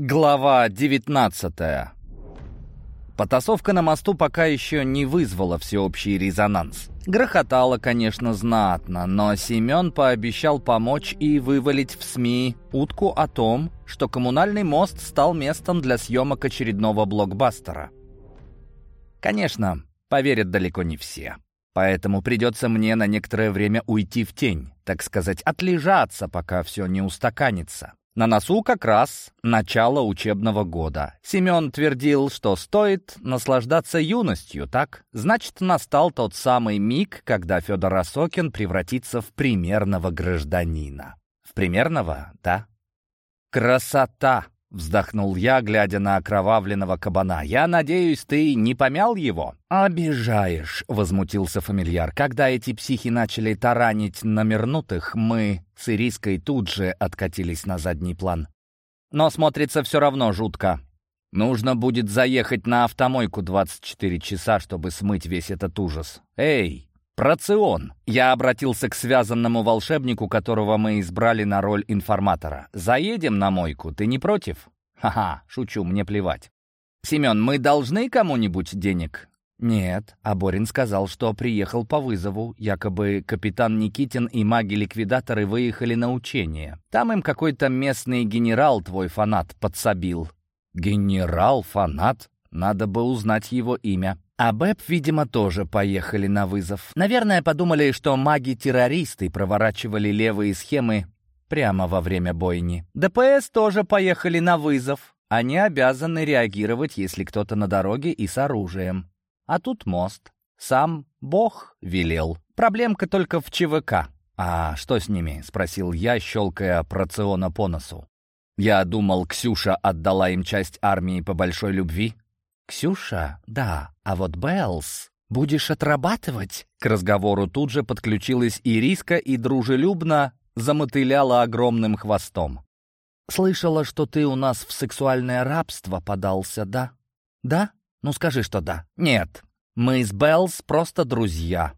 Глава 19 Потасовка на мосту пока еще не вызвала всеобщий резонанс. Грохотало, конечно, знатно, но Семен пообещал помочь и вывалить в СМИ утку о том, что коммунальный мост стал местом для съемок очередного блокбастера. Конечно, поверят далеко не все. Поэтому придется мне на некоторое время уйти в тень, так сказать, отлежаться, пока все не устаканится. На носу как раз начало учебного года. Семен твердил, что стоит наслаждаться юностью, так? Значит, настал тот самый миг, когда Федор Осокин превратится в примерного гражданина. В примерного, да? Красота! Вздохнул я, глядя на окровавленного кабана. «Я надеюсь, ты не помял его?» «Обижаешь», — возмутился фамильяр. «Когда эти психи начали таранить намернутых, мы с Ириской тут же откатились на задний план. Но смотрится все равно жутко. Нужно будет заехать на автомойку 24 часа, чтобы смыть весь этот ужас. Эй, «Процион!» Я обратился к связанному волшебнику, которого мы избрали на роль информатора. «Заедем на мойку, ты не против?» «Ха-ха, шучу, мне плевать». «Семен, мы должны кому-нибудь денег?» «Нет», а Борин сказал, что приехал по вызову. Якобы капитан Никитин и маги-ликвидаторы выехали на учение. Там им какой-то местный генерал, твой фанат, подсобил. «Генерал-фанат?» Надо бы узнать его имя. А Бэб, видимо, тоже поехали на вызов. Наверное, подумали, что маги-террористы проворачивали левые схемы прямо во время бойни. ДПС тоже поехали на вызов. Они обязаны реагировать, если кто-то на дороге и с оружием. А тут мост. Сам Бог велел. Проблемка только в ЧВК. «А что с ними?» — спросил я, щелкая Проциона по носу. Я думал, Ксюша отдала им часть армии по большой любви. «Ксюша, да, а вот Беллс...» «Будешь отрабатывать?» К разговору тут же подключилась Ириска и дружелюбно замотыляла огромным хвостом. «Слышала, что ты у нас в сексуальное рабство подался, да? Да? Ну скажи, что да. Нет, мы с Беллс просто друзья».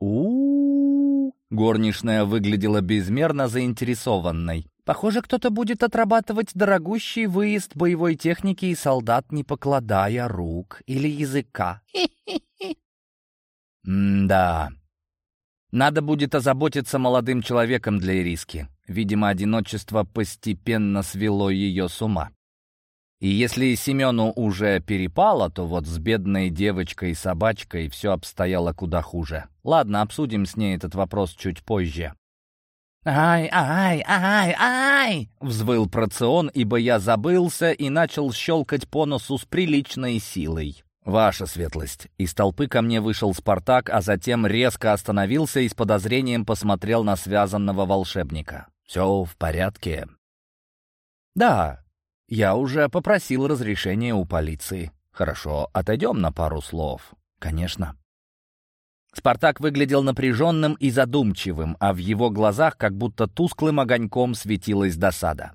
У, -у, -у, Горничная выглядела безмерно заинтересованной. Похоже, кто-то будет отрабатывать дорогущий выезд боевой техники и солдат, не покладая рук или языка. М-да. Надо будет озаботиться молодым человеком для Ириски. Видимо, одиночество постепенно свело ее с ума. И если Семену уже перепало, то вот с бедной девочкой-собачкой все обстояло куда хуже. Ладно, обсудим с ней этот вопрос чуть позже. «Ай, ай, ай, ай!» — взвыл процион, ибо я забылся и начал щелкать по носу с приличной силой. «Ваша светлость!» Из толпы ко мне вышел Спартак, а затем резко остановился и с подозрением посмотрел на связанного волшебника. «Все в порядке?» «Да, я уже попросил разрешения у полиции». «Хорошо, отойдем на пару слов». «Конечно». Спартак выглядел напряженным и задумчивым, а в его глазах как будто тусклым огоньком светилась досада.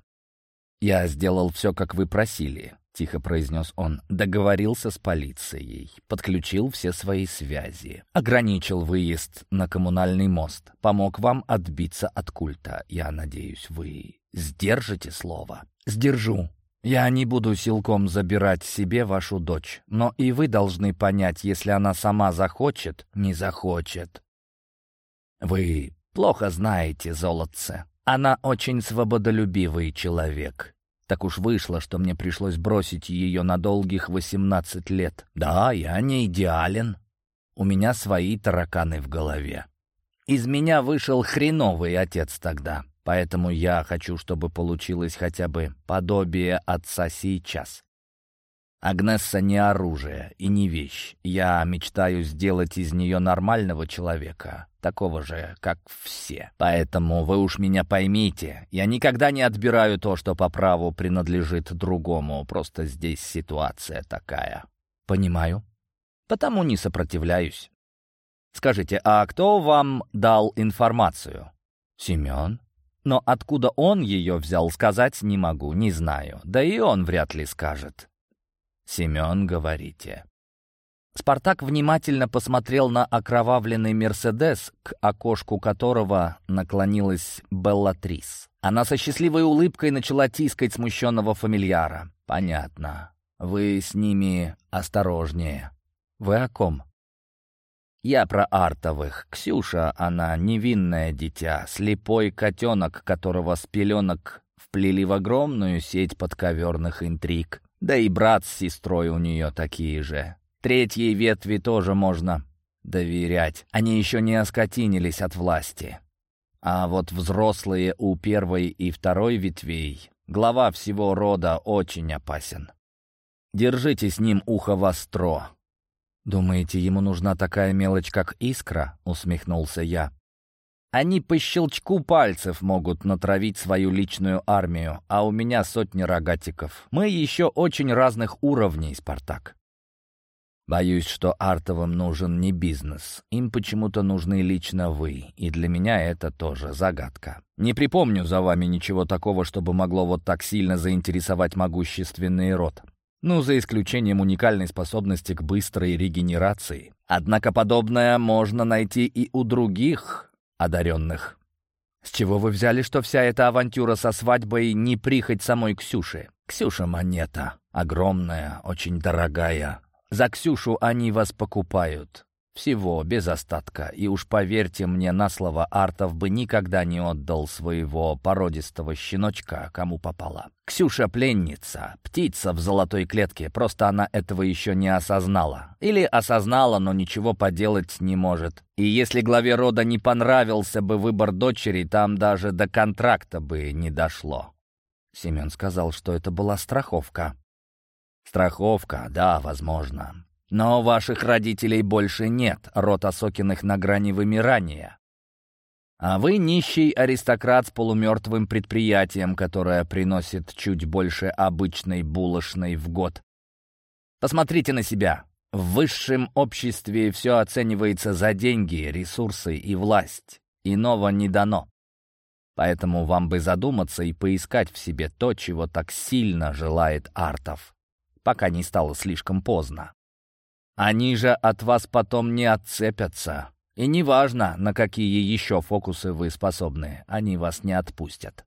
«Я сделал все, как вы просили», — тихо произнес он. «Договорился с полицией, подключил все свои связи, ограничил выезд на коммунальный мост, помог вам отбиться от культа. Я надеюсь, вы сдержите слово?» «Сдержу», я не буду силком забирать себе вашу дочь, но и вы должны понять, если она сама захочет, не захочет. Вы плохо знаете золотце. Она очень свободолюбивый человек. Так уж вышло, что мне пришлось бросить ее на долгих восемнадцать лет. Да, я не идеален. У меня свои тараканы в голове. Из меня вышел хреновый отец тогда. Поэтому я хочу, чтобы получилось хотя бы подобие отца сейчас. Агнесса не оружие и не вещь. Я мечтаю сделать из нее нормального человека, такого же, как все. Поэтому вы уж меня поймите, я никогда не отбираю то, что по праву принадлежит другому, просто здесь ситуация такая. Понимаю. Потому не сопротивляюсь. Скажите, а кто вам дал информацию? Семен? Но откуда он ее взял, сказать не могу, не знаю. Да и он вряд ли скажет. «Семен, говорите». Спартак внимательно посмотрел на окровавленный «Мерседес», к окошку которого наклонилась Беллатрис. Она со счастливой улыбкой начала тискать смущенного фамильяра. «Понятно. Вы с ними осторожнее. Вы о ком?» «Я про Артовых. Ксюша, она невинное дитя, слепой котенок, которого с пеленок вплели в огромную сеть подковерных интриг. Да и брат с сестрой у нее такие же. Третьей ветви тоже можно доверять. Они еще не оскотинились от власти. А вот взрослые у первой и второй ветвей, глава всего рода, очень опасен. Держите с ним ухо востро. «Думаете, ему нужна такая мелочь, как искра?» — усмехнулся я. «Они по щелчку пальцев могут натравить свою личную армию, а у меня сотни рогатиков. Мы еще очень разных уровней, Спартак. Боюсь, что Артовым нужен не бизнес. Им почему-то нужны лично вы, и для меня это тоже загадка. Не припомню за вами ничего такого, чтобы могло вот так сильно заинтересовать могущественный род. Ну, за исключением уникальной способности к быстрой регенерации. Однако подобное можно найти и у других одаренных. С чего вы взяли, что вся эта авантюра со свадьбой не прихоть самой Ксюши? Ксюша монета. Огромная, очень дорогая. За Ксюшу они вас покупают. Всего, без остатка. И уж поверьте мне на слово, Артов бы никогда не отдал своего породистого щеночка, кому попало. Ксюша пленница, птица в золотой клетке, просто она этого еще не осознала. Или осознала, но ничего поделать не может. И если главе рода не понравился бы выбор дочери, там даже до контракта бы не дошло. Семен сказал, что это была страховка. Страховка, да, возможно. Но ваших родителей больше нет, род Осокиных на грани вымирания. А вы нищий аристократ с полумертвым предприятием, которое приносит чуть больше обычной булочной в год. Посмотрите на себя. В высшем обществе все оценивается за деньги, ресурсы и власть. Иного не дано. Поэтому вам бы задуматься и поискать в себе то, чего так сильно желает Артов пока не стало слишком поздно. Они же от вас потом не отцепятся. И неважно, на какие еще фокусы вы способны, они вас не отпустят.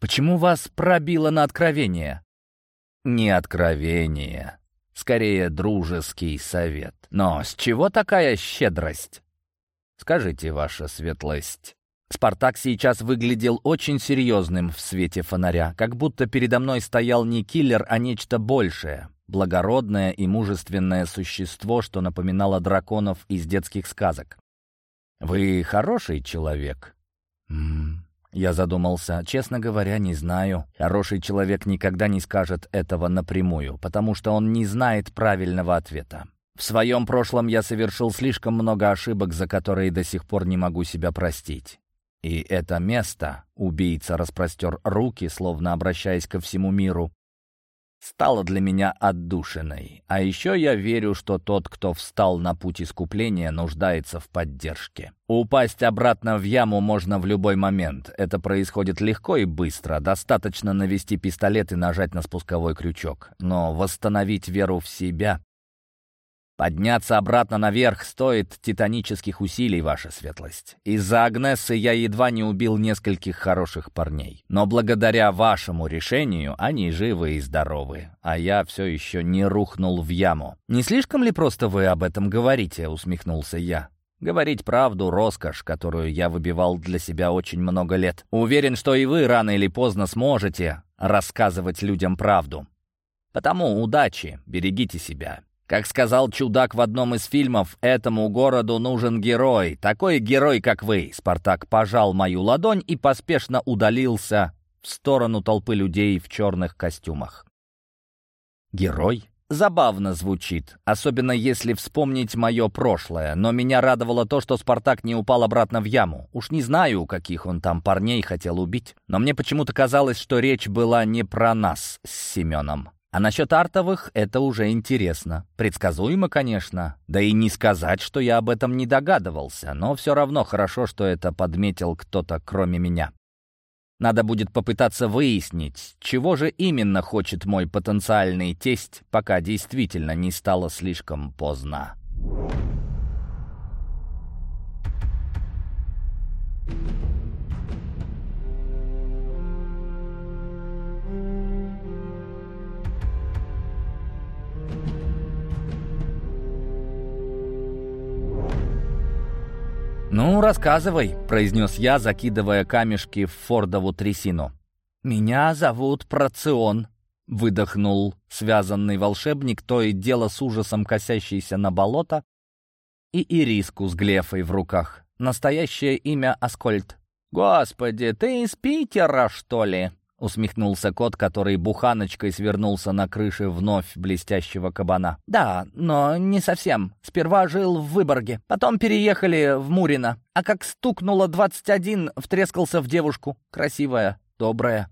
Почему вас пробило на откровение? Не откровение, скорее дружеский совет. Но с чего такая щедрость? Скажите, ваша светлость, Спартак сейчас выглядел очень серьезным в свете фонаря, как будто передо мной стоял не киллер, а нечто большее, благородное и мужественное существо, что напоминало драконов из детских сказок. «Вы хороший человек?» М -м Я задумался. Честно говоря, не знаю. Хороший человек никогда не скажет этого напрямую, потому что он не знает правильного ответа. В своем прошлом я совершил слишком много ошибок, за которые до сих пор не могу себя простить. И это место, убийца распростер руки, словно обращаясь ко всему миру, стало для меня отдушиной. А еще я верю, что тот, кто встал на путь искупления, нуждается в поддержке. Упасть обратно в яму можно в любой момент. Это происходит легко и быстро. Достаточно навести пистолет и нажать на спусковой крючок. Но восстановить веру в себя Подняться обратно наверх стоит титанических усилий, ваша светлость. Из-за Агнессы я едва не убил нескольких хороших парней. Но благодаря вашему решению они живы и здоровы, а я все еще не рухнул в яму. «Не слишком ли просто вы об этом говорите?» — усмехнулся я. Говорить правду — роскошь, которую я выбивал для себя очень много лет. Уверен, что и вы рано или поздно сможете рассказывать людям правду. Потому удачи, берегите себя. Как сказал чудак в одном из фильмов, этому городу нужен герой. Такой герой, как вы. Спартак пожал мою ладонь и поспешно удалился в сторону толпы людей в черных костюмах. Герой? Забавно звучит, особенно если вспомнить мое прошлое, но меня радовало то, что Спартак не упал обратно в яму. Уж не знаю, каких он там парней хотел убить, но мне почему-то казалось, что речь была не про нас с Семеном. А насчет артовых это уже интересно. Предсказуемо, конечно. Да и не сказать, что я об этом не догадывался, но все равно хорошо, что это подметил кто-то кроме меня. Надо будет попытаться выяснить, чего же именно хочет мой потенциальный тесть, пока действительно не стало слишком поздно. «Ну, рассказывай», — произнес я, закидывая камешки в фордову трясину. «Меня зовут Процион», — выдохнул связанный волшебник, то и дело с ужасом косящийся на болото, и ириску с глефой в руках. Настоящее имя Аскольд. «Господи, ты из Питера, что ли?» — усмехнулся кот, который буханочкой свернулся на крыше вновь блестящего кабана. «Да, но не совсем. Сперва жил в Выборге, потом переехали в Мурино. А как стукнуло двадцать один, втрескался в девушку. Красивая, добрая,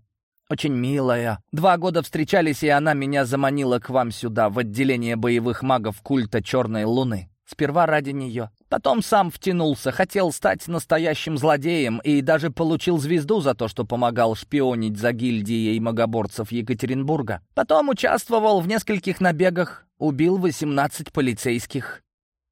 очень милая. Два года встречались, и она меня заманила к вам сюда, в отделение боевых магов культа Черной Луны. Сперва ради нее. Потом сам втянулся, хотел стать настоящим злодеем и даже получил звезду за то, что помогал шпионить за гильдией магоборцев Екатеринбурга. Потом участвовал в нескольких набегах, убил 18 полицейских.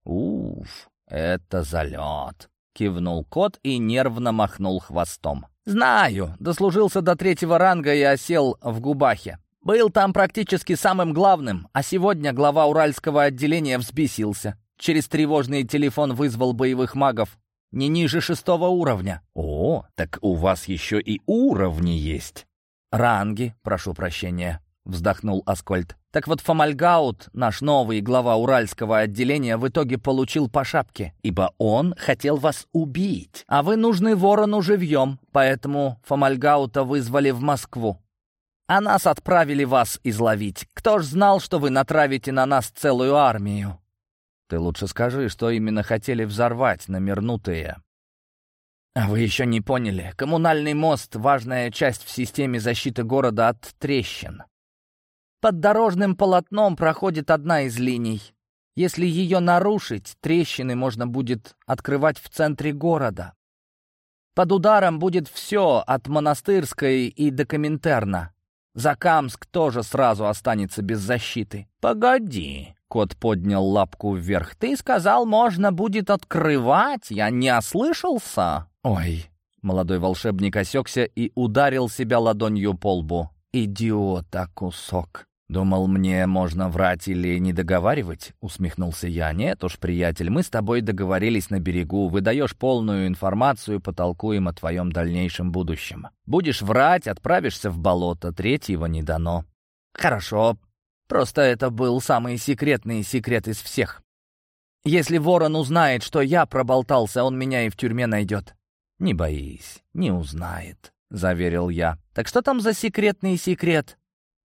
«Уф, это залет!» — кивнул кот и нервно махнул хвостом. «Знаю, дослужился до третьего ранга и осел в Губахе. Был там практически самым главным, а сегодня глава Уральского отделения взбесился через тревожный телефон вызвал боевых магов не ниже шестого уровня. О, так у вас еще и уровни есть. Ранги, прошу прощения, вздохнул Аскольд. Так вот, Фомальгаут, наш новый глава Уральского отделения, в итоге получил по шапке, ибо он хотел вас убить, а вы нужны ворону живьем, поэтому Фомальгаута вызвали в Москву. А нас отправили вас изловить. Кто ж знал, что вы натравите на нас целую армию? Ты лучше скажи, что именно хотели взорвать намернутые. А вы еще не поняли. Коммунальный мост — важная часть в системе защиты города от трещин. Под дорожным полотном проходит одна из линий. Если ее нарушить, трещины можно будет открывать в центре города. Под ударом будет все, от Монастырской и до Коминтерна. Закамск тоже сразу останется без защиты. Погоди, Кот поднял лапку вверх. «Ты сказал, можно будет открывать? Я не ослышался?» «Ой!» Молодой волшебник осекся и ударил себя ладонью по лбу. «Идиота кусок!» «Думал, мне можно врать или не договаривать?» — усмехнулся я. «Нет уж, приятель, мы с тобой договорились на берегу. Выдаешь полную информацию, потолкуем о твоем дальнейшем будущем. Будешь врать, отправишься в болото, третьего не дано». «Хорошо, Просто это был самый секретный секрет из всех. Если ворон узнает, что я проболтался, он меня и в тюрьме найдет. «Не боись, не узнает», — заверил я. «Так что там за секретный секрет?»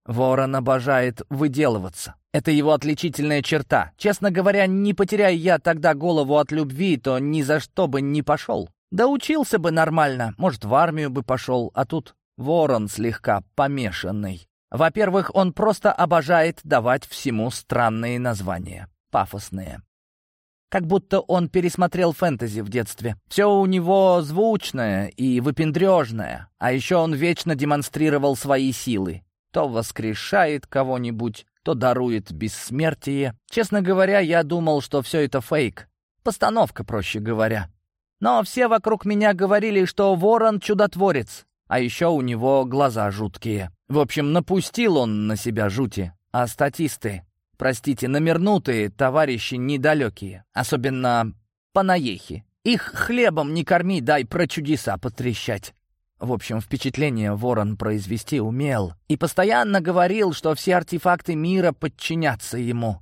Ворон обожает выделываться. Это его отличительная черта. Честно говоря, не потеряя я тогда голову от любви, то ни за что бы не пошел. Да учился бы нормально, может, в армию бы пошел, а тут ворон слегка помешанный. Во-первых, он просто обожает давать всему странные названия, пафосные. Как будто он пересмотрел фэнтези в детстве. Все у него звучное и выпендрежное, а еще он вечно демонстрировал свои силы. То воскрешает кого-нибудь, то дарует бессмертие. Честно говоря, я думал, что все это фейк. Постановка, проще говоря. Но все вокруг меня говорили, что ворон — чудотворец, а еще у него глаза жуткие. В общем, напустил он на себя жути. А статисты, простите, намернутые товарищи недалекие, особенно панаехи. Их хлебом не корми, дай про чудеса потрещать. В общем, впечатление ворон произвести умел и постоянно говорил, что все артефакты мира подчинятся ему.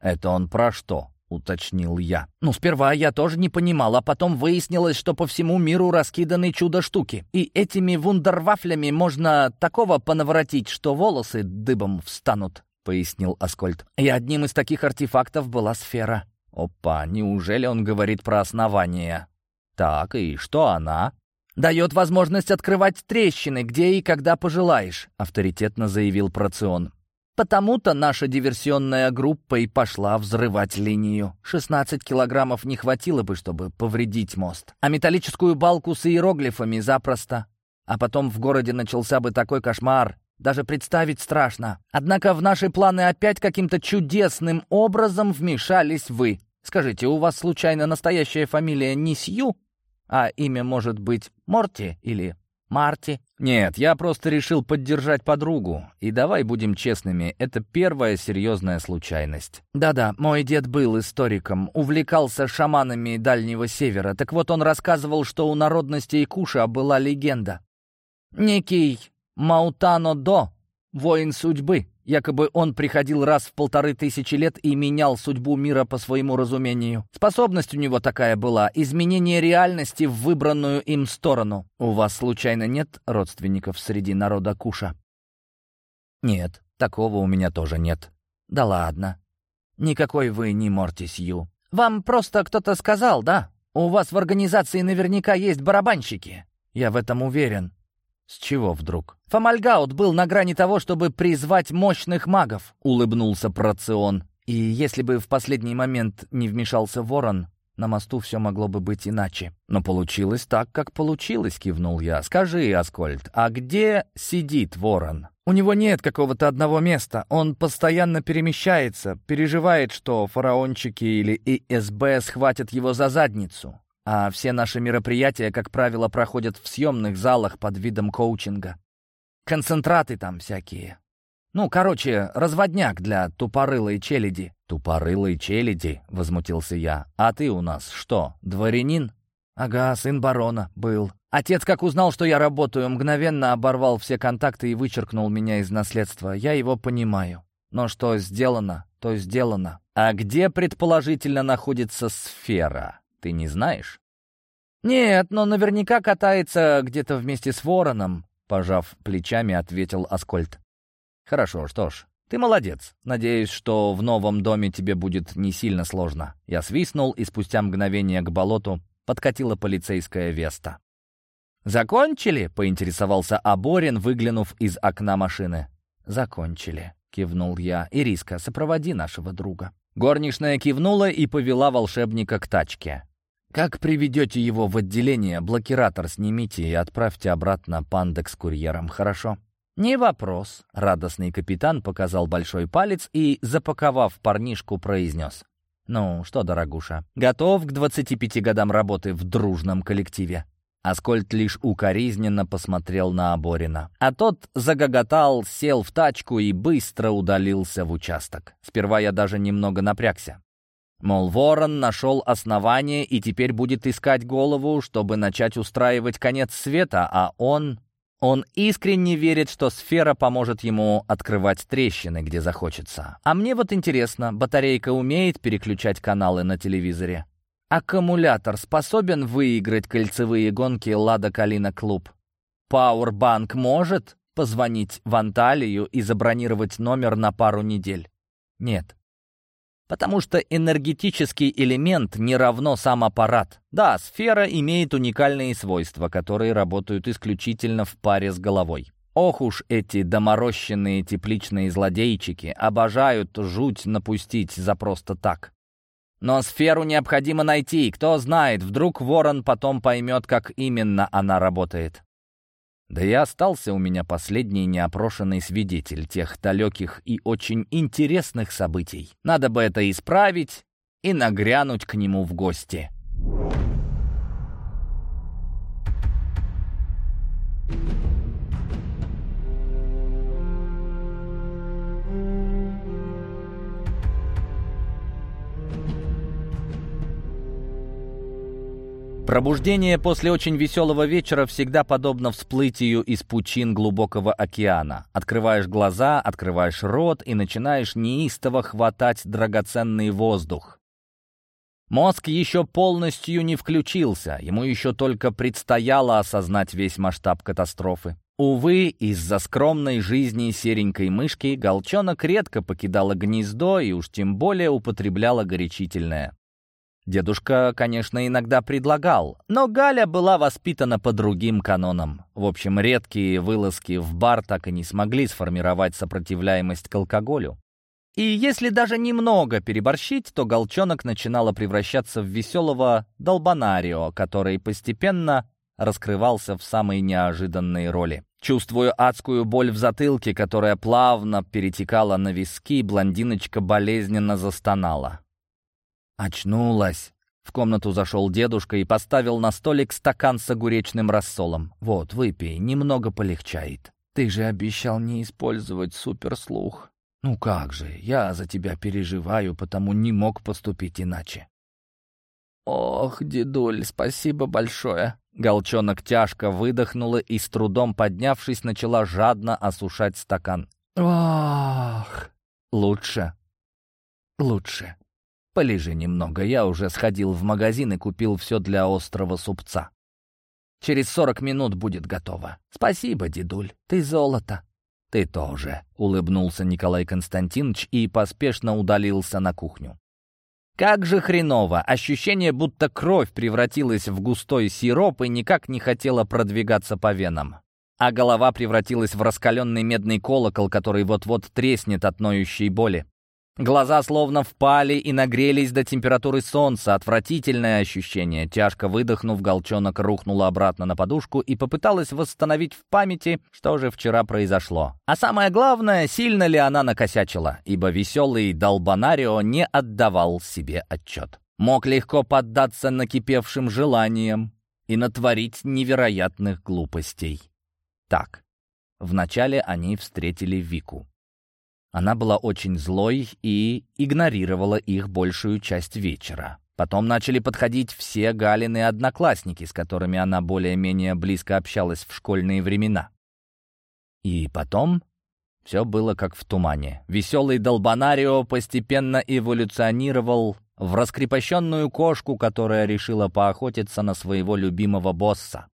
Это он про что? — уточнил я. «Ну, сперва я тоже не понимал, а потом выяснилось, что по всему миру раскиданы чудо-штуки. И этими вундервафлями можно такого понаворотить, что волосы дыбом встанут», — пояснил Аскольд. «И одним из таких артефактов была сфера». «Опа, неужели он говорит про основание?» «Так, и что она?» «Дает возможность открывать трещины, где и когда пожелаешь», — авторитетно заявил Процион. Потому-то наша диверсионная группа и пошла взрывать линию. 16 килограммов не хватило бы, чтобы повредить мост. А металлическую балку с иероглифами запросто. А потом в городе начался бы такой кошмар. Даже представить страшно. Однако в наши планы опять каким-то чудесным образом вмешались вы. Скажите, у вас случайно настоящая фамилия не Сью? А имя может быть Морти или Марти?» «Нет, я просто решил поддержать подругу. И давай будем честными, это первая серьезная случайность». «Да-да, мой дед был историком, увлекался шаманами Дальнего Севера. Так вот он рассказывал, что у народности Икуша была легенда. Некий Маутано-До, воин судьбы, Якобы он приходил раз в полторы тысячи лет и менял судьбу мира по своему разумению. Способность у него такая была — изменение реальности в выбранную им сторону. У вас, случайно, нет родственников среди народа Куша? Нет, такого у меня тоже нет. Да ладно. Никакой вы не Мортис Ю. Вам просто кто-то сказал, да? У вас в организации наверняка есть барабанщики. Я в этом уверен. «С чего вдруг?» «Фомальгаут был на грани того, чтобы призвать мощных магов», — улыбнулся Процион. «И если бы в последний момент не вмешался Ворон, на мосту все могло бы быть иначе». «Но получилось так, как получилось», — кивнул я. «Скажи, Аскольд, а где сидит Ворон?» «У него нет какого-то одного места. Он постоянно перемещается, переживает, что фараончики или ИСБ схватят его за задницу. А все наши мероприятия, как правило, проходят в съемных залах под видом коучинга. Концентраты там всякие. Ну, короче, разводняк для тупорылой челяди». «Тупорылой челяди?» — возмутился я. «А ты у нас что, дворянин?» «Ага, сын барона был. Отец, как узнал, что я работаю, мгновенно оборвал все контакты и вычеркнул меня из наследства. Я его понимаю. Но что сделано, то сделано». «А где, предположительно, находится сфера?» Ты не знаешь?» «Нет, но наверняка катается где-то вместе с вороном», — пожав плечами, ответил Аскольд. «Хорошо, что ж, ты молодец. Надеюсь, что в новом доме тебе будет не сильно сложно». Я свистнул, и спустя мгновение к болоту подкатила полицейская Веста. «Закончили?» — поинтересовался Аборин, выглянув из окна машины. «Закончили», — кивнул я. «Ириска, сопроводи нашего друга». Горничная кивнула и повела волшебника к тачке. Как приведете его в отделение, блокиратор снимите и отправьте обратно пандек с курьером, хорошо? «Не вопрос», — радостный капитан показал большой палец и, запаковав парнишку, произнес. «Ну что, дорогуша, готов к 25 годам работы в дружном коллективе?» Аскольд лишь укоризненно посмотрел на Аборина. А тот загоготал, сел в тачку и быстро удалился в участок. Сперва я даже немного напрягся. Мол, ворон нашел основание и теперь будет искать голову, чтобы начать устраивать конец света, а он... Он искренне верит, что сфера поможет ему открывать трещины, где захочется. А мне вот интересно, батарейка умеет переключать каналы на телевизоре? Аккумулятор способен выиграть кольцевые гонки «Лада Калина Клуб»? Пауэрбанк может позвонить в Анталию и забронировать номер на пару недель? Нет. Потому что энергетический элемент не равно сам аппарат. Да, сфера имеет уникальные свойства, которые работают исключительно в паре с головой. Ох уж эти доморощенные тепличные злодейчики обожают жуть напустить за просто так. Но сферу необходимо найти, кто знает, вдруг ворон потом поймет, как именно она работает. Да и остался у меня последний неопрошенный свидетель тех далеких и очень интересных событий. Надо бы это исправить и нагрянуть к нему в гости. Пробуждение после очень веселого вечера всегда подобно всплытию из пучин глубокого океана. Открываешь глаза, открываешь рот и начинаешь неистово хватать драгоценный воздух. Мозг еще полностью не включился, ему еще только предстояло осознать весь масштаб катастрофы. Увы, из-за скромной жизни серенькой мышки Голчонок редко покидала гнездо и уж тем более употребляла горячительное. Дедушка, конечно, иногда предлагал, но Галя была воспитана по другим канонам. В общем, редкие вылазки в бар так и не смогли сформировать сопротивляемость к алкоголю. И если даже немного переборщить, то голчонок начинала превращаться в веселого долбанарио, который постепенно раскрывался в самой неожиданной роли. Чувствуя адскую боль в затылке, которая плавно перетекала на виски, блондиночка болезненно застонала. «Очнулась!» — В комнату зашел дедушка и поставил на столик стакан с огуречным рассолом. «Вот, выпей, немного полегчает. Ты же обещал не использовать суперслух». «Ну как же, я за тебя переживаю, потому не мог поступить иначе». «Ох, дедуль, спасибо большое!» Голчонок тяжко выдохнула и, с трудом поднявшись, начала жадно осушать стакан. «Ох, лучше, лучше. Полежи немного, я уже сходил в магазин и купил все для острого супца. Через сорок минут будет готово. Спасибо, дедуль, ты золото». «Ты тоже», — улыбнулся Николай Константинович и поспешно удалился на кухню. Как же хреново! Ощущение, будто кровь превратилась в густой сироп и никак не хотела продвигаться по венам. А голова превратилась в раскаленный медный колокол, который вот-вот треснет от ноющей боли. Глаза словно впали и нагрелись до температуры солнца. Отвратительное ощущение. Тяжко выдохнув, Голчонок рухнула обратно на подушку и попыталась восстановить в памяти, что же вчера произошло. А самое главное, сильно ли она накосячила, ибо веселый Долбонарио не отдавал себе отчет. Мог легко поддаться накипевшим желаниям и натворить невероятных глупостей. Так, вначале они встретили Вику. Она была очень злой и игнорировала их большую часть вечера. Потом начали подходить все Галины одноклассники, с которыми она более-менее близко общалась в школьные времена. И потом все было как в тумане. Веселый Долбонарио постепенно эволюционировал в раскрепощенную кошку, которая решила поохотиться на своего любимого босса.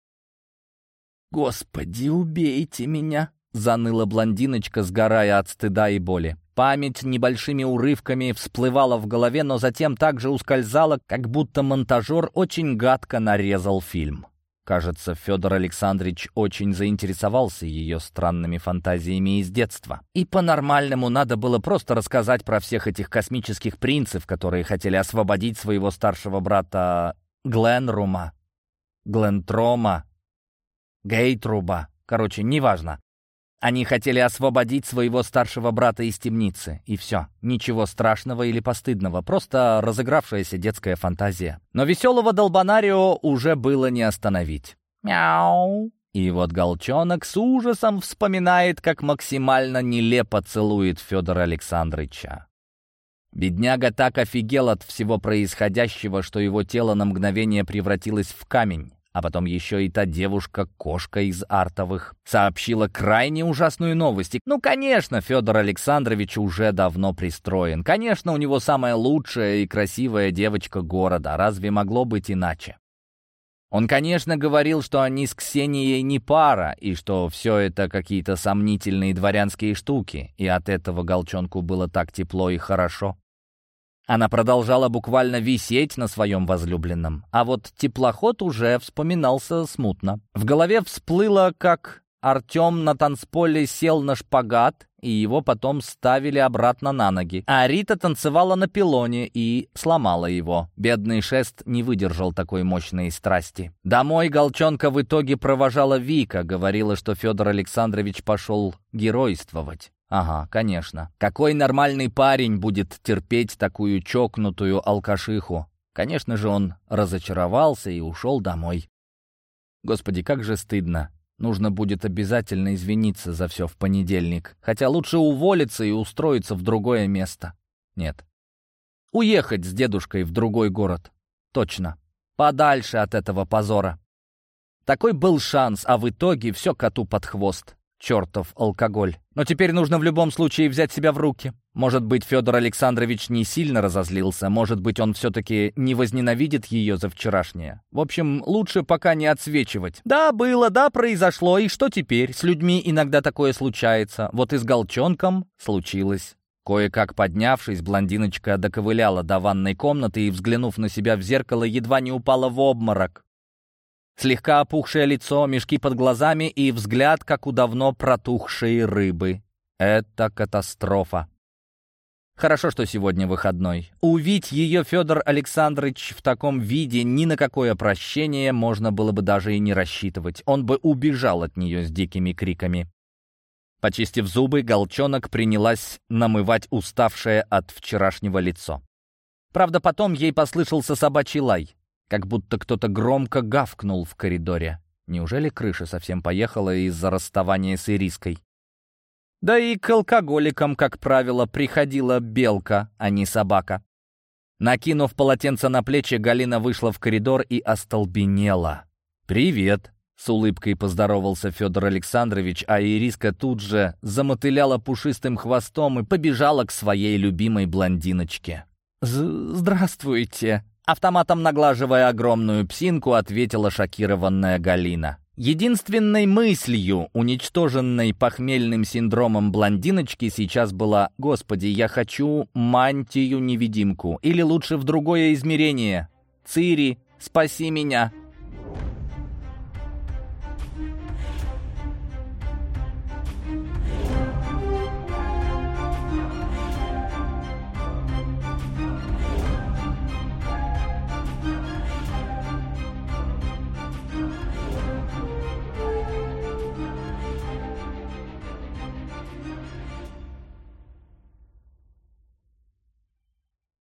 «Господи, убейте меня!» Заныла блондиночка, сгорая от стыда и боли. Память небольшими урывками всплывала в голове, но затем также ускользала, как будто монтажер очень гадко нарезал фильм. Кажется, Федор Александрович очень заинтересовался ее странными фантазиями из детства. И по-нормальному надо было просто рассказать про всех этих космических принцев, которые хотели освободить своего старшего брата Гленрума, Глентрома, Гейтруба. Короче, неважно. Они хотели освободить своего старшего брата из темницы. И все. Ничего страшного или постыдного. Просто разыгравшаяся детская фантазия. Но веселого долбонарио уже было не остановить. «Мяу!» И вот Голчонок с ужасом вспоминает, как максимально нелепо целует Федора Александровича. Бедняга так офигел от всего происходящего, что его тело на мгновение превратилось в камень. А потом еще и та девушка-кошка из Артовых сообщила крайне ужасную новость. Ну, конечно, Федор Александрович уже давно пристроен. Конечно, у него самая лучшая и красивая девочка города. Разве могло быть иначе? Он, конечно, говорил, что они с Ксенией не пара, и что все это какие-то сомнительные дворянские штуки, и от этого Голчонку было так тепло и хорошо. Она продолжала буквально висеть на своем возлюбленном. А вот теплоход уже вспоминался смутно. В голове всплыло, как Артем на танцполе сел на шпагат, и его потом ставили обратно на ноги. А Рита танцевала на пилоне и сломала его. Бедный шест не выдержал такой мощной страсти. Домой Голчонка в итоге провожала Вика, говорила, что Федор Александрович пошел геройствовать. Ага, конечно. Какой нормальный парень будет терпеть такую чокнутую алкашиху? Конечно же, он разочаровался и ушел домой. Господи, как же стыдно. Нужно будет обязательно извиниться за все в понедельник. Хотя лучше уволиться и устроиться в другое место. Нет. Уехать с дедушкой в другой город. Точно. Подальше от этого позора. Такой был шанс, а в итоге все коту под хвост чертов алкоголь. Но теперь нужно в любом случае взять себя в руки. Может быть, Федор Александрович не сильно разозлился, может быть, он все-таки не возненавидит ее за вчерашнее. В общем, лучше пока не отсвечивать. Да, было, да, произошло, и что теперь? С людьми иногда такое случается. Вот и с Голчонком случилось. Кое-как поднявшись, блондиночка доковыляла до ванной комнаты и, взглянув на себя в зеркало, едва не упала в обморок. Слегка опухшее лицо, мешки под глазами и взгляд, как у давно протухшей рыбы. Это катастрофа. Хорошо, что сегодня выходной. Увидеть ее Федор Александрович в таком виде ни на какое прощение можно было бы даже и не рассчитывать. Он бы убежал от нее с дикими криками. Почистив зубы, Голчонок принялась намывать уставшее от вчерашнего лицо. Правда, потом ей послышался собачий лай, как будто кто-то громко гавкнул в коридоре. Неужели крыша совсем поехала из-за расставания с Ириской? Да и к алкоголикам, как правило, приходила белка, а не собака. Накинув полотенце на плечи, Галина вышла в коридор и остолбенела. «Привет!» — с улыбкой поздоровался Федор Александрович, а Ириска тут же замотыляла пушистым хвостом и побежала к своей любимой блондиночке. «Здравствуйте!» Автоматом наглаживая огромную псинку, ответила шокированная Галина. Единственной мыслью, уничтоженной похмельным синдромом блондиночки, сейчас была «Господи, я хочу мантию-невидимку» или лучше в другое измерение. «Цири, спаси меня!»